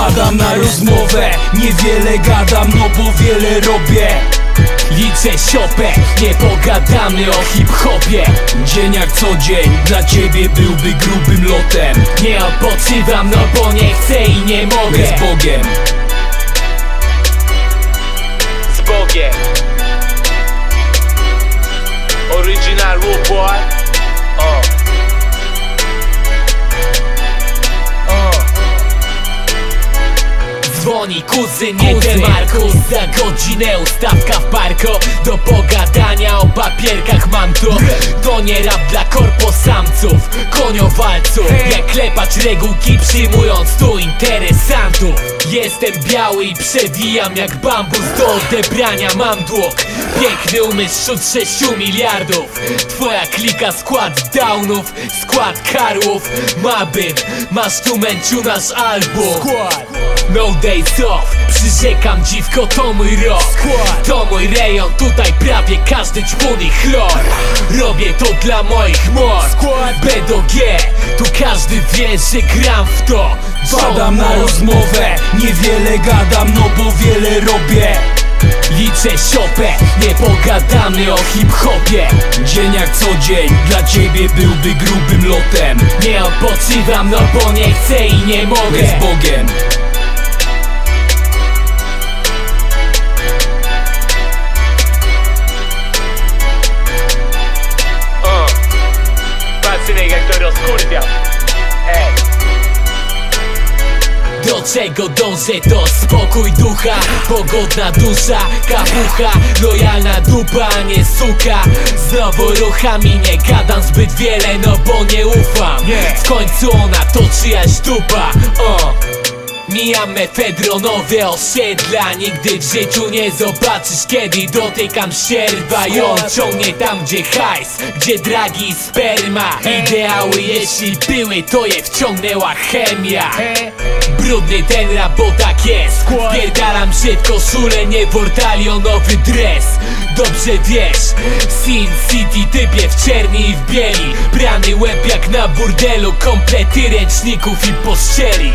Wpadam na rozmowę, niewiele gadam, no bo wiele robię. Liczę siopę, nie pogadamy o hip-hopie. Dzień jak co dzień, dla ciebie byłby grubym lotem. Nie odpoczywam, no bo nie chcę i nie mogę. Z Bogiem. Z Bogiem. Original Rude Boy Dzwoni kuzyn, nie Kuzyn. Markus Za godzinę ustawka w parko. Do pogadania o papierkach mam to. To nie rap korposamców Koniowalców. Jak klepać regułki przyjmując tu interesantów. Jestem biały i przewijam jak bambus Do odebrania. Mam dług Piękny umysł wśród 6 miliardów. Twoja klika skład downów Skład karłów. Ma być, masz tu męciu nasz album. No days off Przyrzekam dziwko to mój rok. To mój rejon, tutaj prawie każdy ćpun i chlor Robię to dla moich mord. B do G, tu każdy wie, że gram w to. Wpadam na rozmowę, niewiele gadam, no bo wiele robię. Liczę siopę, nie pogadamy o hip-hopie. Dzień jak co dzień, dla ciebie byłby grubym lotem. Nie odpoczywam, no bo nie chcę i nie mogę. Z Bogiem Patrzcie jak to rozkurwiam Ej. Do czego dążę to spokój ducha Pogodna dusza, kapucha Lojalna dupa, nie suka. Znowu ruchami nie gadam zbyt wiele No bo nie ufam. W końcu ona to czyjaś dupa o. Mijam mefedronowe osiedla Nigdy w życiu nie zobaczysz kiedy dotykam sierwa I on ciągnie tam gdzie hajs, gdzie dragi i sperma. Ideały jeśli były to je wciągnęła chemia. Brudny ten rap, bo tak jest. Pierdalam w koszulę, nie wortalionowy dres. Dobrze wiesz, Sin City typie w czerni i w bieli. Brany łeb jak na burdelu, komplety ręczników i pościeli